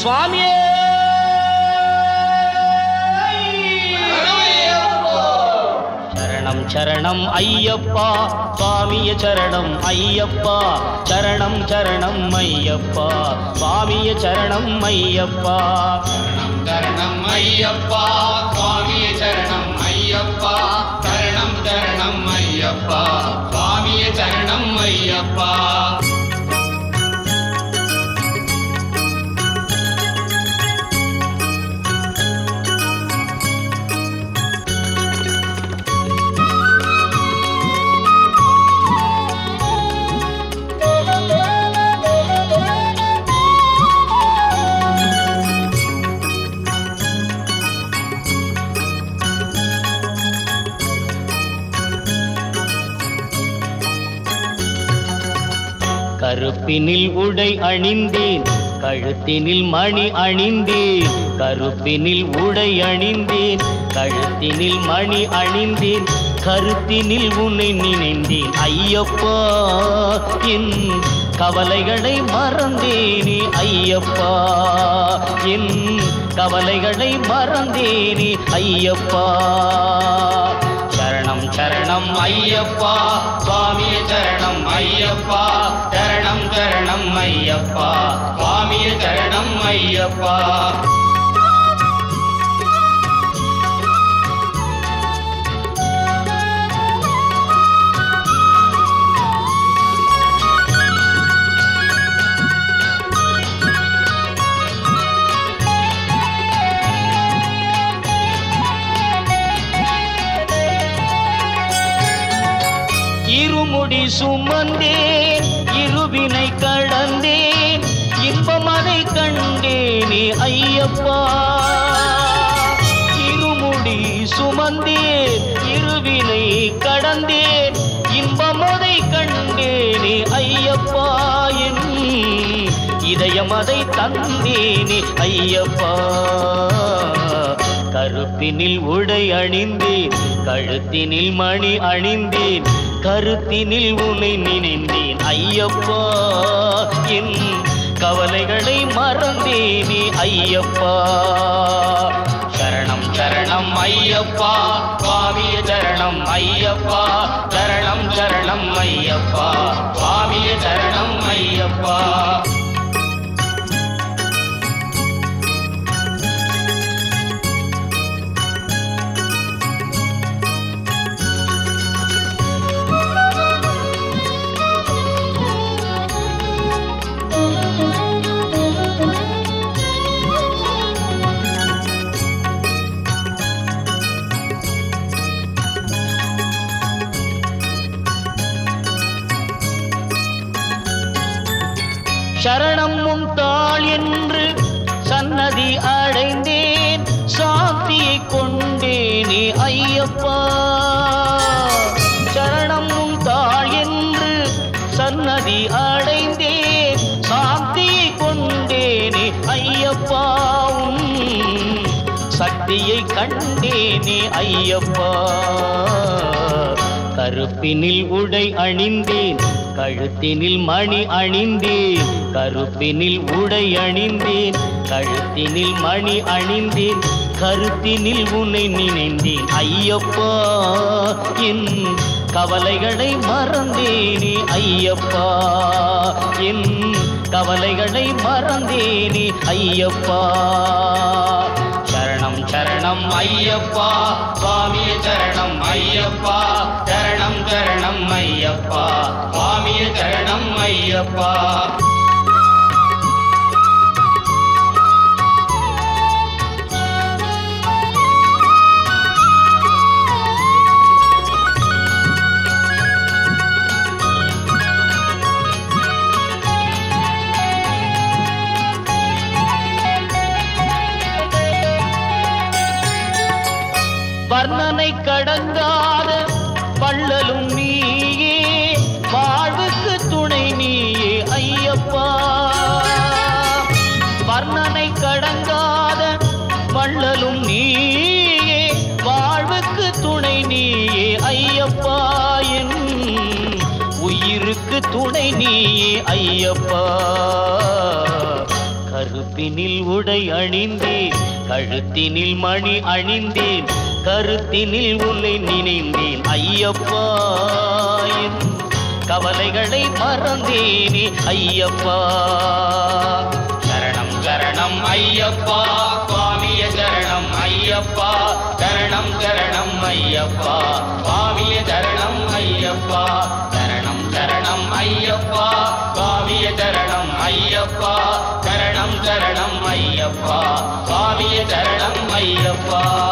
சுவாமியே! சரணம் சரணம் ஐயப்பா! சுவாமிய சரணம் ஐயப்பா! சரணம் சரணம் ஐயப்பா! சுவாமிய சரணம் ஐயப்பா! சரணம் ஐயப்பா! சுவாமிய கருப்பினில் உடை அணிந்தேன் கழுத்தினில் மணி அணிந்தேன் கருப்பினில் உடை அணிந்தேன் கழுத்தினில் மணி அணிந்தேன் கருத்தினில் உன்னை நினைந்தேன். ஐயப்பா என் கவலைகளை மறந்தேனே ஐயப்பா என் கவலைகளை மறந்தேனே ஐயப்பா. சரணம் ஐயப்பா சுவாமிய சரணம் ஐயப்பா சரணம் சரணம் ஐயப்பா சுவாமிய சரணம் ஐயப்பா. சுமந்தேன் இருவினை கடந்தேன் இன்பம் அதை கண்டேனே ஐயப்பா. இருமுடி சுமந்தேன் இருவினை கடந்தேன் இன்பம் அதை கண்டேனே ஐயப்பா. என் இதயம் அதை தந்தேனே ஐயப்பா. கருப்பினில் உடை அணிந்தேன் கழுத்தினில் மணி அணிந்தேன் கருத்தினில் உன்னை நினைந்தேன். ஐயப்பா என் கவலைகளை மறந்தேனே ஐயப்பா. சரணம் சரணம் ஐயப்பா பாவிய சரணம் ஐயப்பா. சரணம் உன் என்று சன்னதி அடைந்தேன். சாந்தியை கொண்டேனே ஐயப்பா. சரணம் உன் என்று சன்னதி அடைந்தேன். சாந்தியை கொண்டேனே ஐயப்பா. சக்தியை கண்டேனே ஐயப்பா. கருப்பினில் உடை அணிந்தேன். கழுத்தினில் மணி அணிந்தேன் கருப்பினில் உடை அணிந்தேன் கழுத்தினில் மணி அணிந்தேன் கருத்தினில் உன்னை நினைந்தேன். ஐயப்பா என் கவலைகளை மறந்தேனே ஐயப்பா என் கவலைகளை மறந்தேனே ஐயப்பா. ஐயப்பா சுவாமிய சரணம் ஐயப்பா. சரணம் சரணம் ஐயப்பா. சுவாமிய சரணம் ஐயப்பா. வர்ணனை கடங்காத வள்ளலும் நீயே வாழ்வுக்கு துணை நீயே ஐயப்பா. வர்ணனை கடங்காத வள்ளலும் நீயே வாழ்வுக்கு துணை நீயே ஐயப்பா. என் உயிருக்கு துணை நீயே ஐயப்பா. கருப்பினில் உடை அணிந்தேன் கழுத்தினில் மணி அணிந்தேன் கருத்தினில் உன்னை நினைந்தேன் ஐயப்பா என் கவலைகளை மறந்தேனே ஐயப்பா. சரணம் சரணம் ஐயப்பா. சுவாமிய சரணம் ஐயப்பா. சரணம் சரணம் ஐயப்பா. சுவாமிய சரணம் ஐயப்பா. சரணம் சரணம் ஐயப்பா. சுவாமிய சரணம் ஐயப்பா. சரணம் சரணம் ஐயப்பா. சுவாமிய சரணம் ஐயப்பா.